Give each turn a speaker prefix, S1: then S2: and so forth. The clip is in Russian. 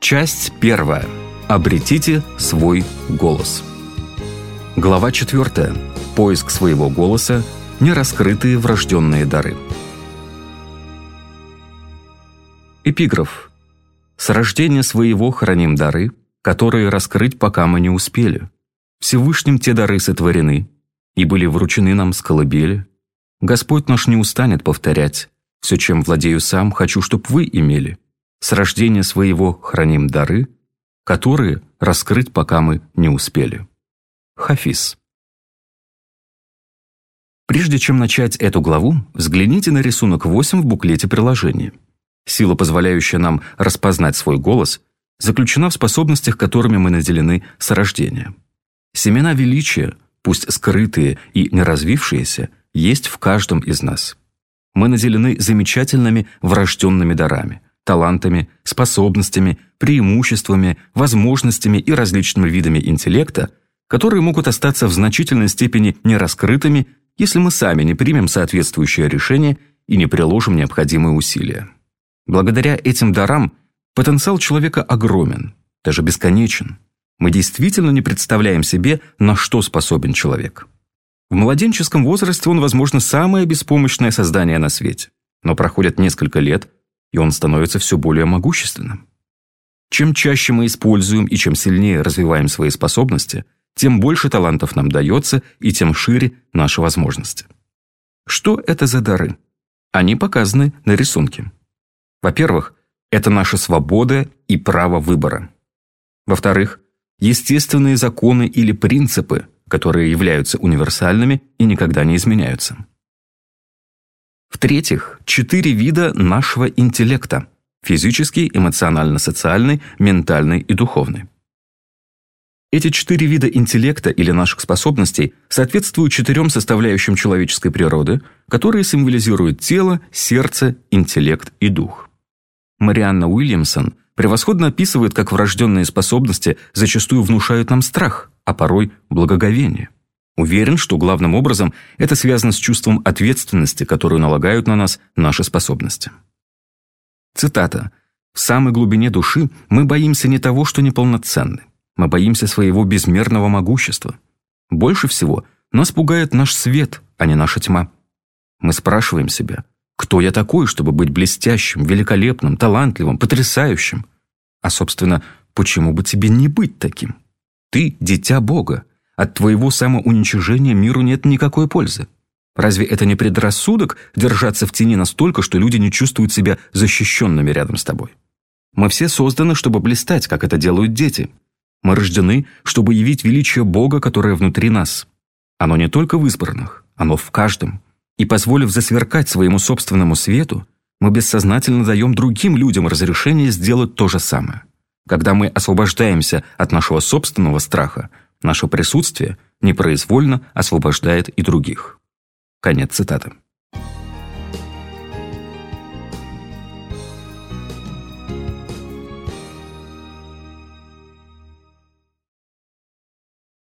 S1: Часть первая. Обретите свой голос. Глава четвертая. Поиск своего голоса. Нераскрытые врожденные дары. Эпиграф. С рождения своего храним дары, которые раскрыть пока мы не успели. Всевышним те дары сотворены, и были вручены нам с колыбели. Господь наш не устанет повторять, все, чем владею сам, хочу, чтоб вы имели. С рождения своего храним дары, которые раскрыть пока мы не успели. Хафиз. Прежде чем начать эту главу, взгляните на рисунок 8 в буклете приложения. Сила, позволяющая нам распознать свой голос, заключена в способностях, которыми мы наделены с рождения. Семена величия, пусть скрытые и не развившиеся, есть в каждом из нас. Мы наделены замечательными врожденными дарами, талантами, способностями, преимуществами, возможностями и различными видами интеллекта, которые могут остаться в значительной степени нераскрытыми, если мы сами не примем соответствующее решение и не приложим необходимые усилия. Благодаря этим дарам потенциал человека огромен, даже бесконечен. Мы действительно не представляем себе, на что способен человек. В младенческом возрасте он, возможно, самое беспомощное создание на свете. Но проходят несколько лет, и он становится все более могущественным. Чем чаще мы используем и чем сильнее развиваем свои способности, тем больше талантов нам дается и тем шире наши возможности. Что это за дары? Они показаны на рисунке. Во-первых, это наша свобода и право выбора. Во-вторых, естественные законы или принципы, которые являются универсальными и никогда не изменяются. В-третьих, четыре вида нашего интеллекта – физический, эмоционально-социальный, ментальный и духовный. Эти четыре вида интеллекта или наших способностей соответствуют четырем составляющим человеческой природы, которые символизируют тело, сердце, интеллект и дух. Марианна Уильямсон превосходно описывает, как врожденные способности зачастую внушают нам страх, а порой благоговение. Уверен, что главным образом это связано с чувством ответственности, которую налагают на нас наши способности. Цитата. «В самой глубине души мы боимся не того, что неполноценны. Мы боимся своего безмерного могущества. Больше всего нас пугает наш свет, а не наша тьма. Мы спрашиваем себя, кто я такой, чтобы быть блестящим, великолепным, талантливым, потрясающим? А, собственно, почему бы тебе не быть таким? Ты – дитя Бога. От твоего самоуничижения миру нет никакой пользы. Разве это не предрассудок держаться в тени настолько, что люди не чувствуют себя защищенными рядом с тобой? Мы все созданы, чтобы блистать, как это делают дети. Мы рождены, чтобы явить величие Бога, которое внутри нас. Оно не только в избранных, оно в каждом – и позволив засверкать своему собственному свету, мы бессознательно даем другим людям разрешение сделать то же самое. Когда мы освобождаемся от нашего собственного страха, наше присутствие непроизвольно освобождает и других. Конец цитаты.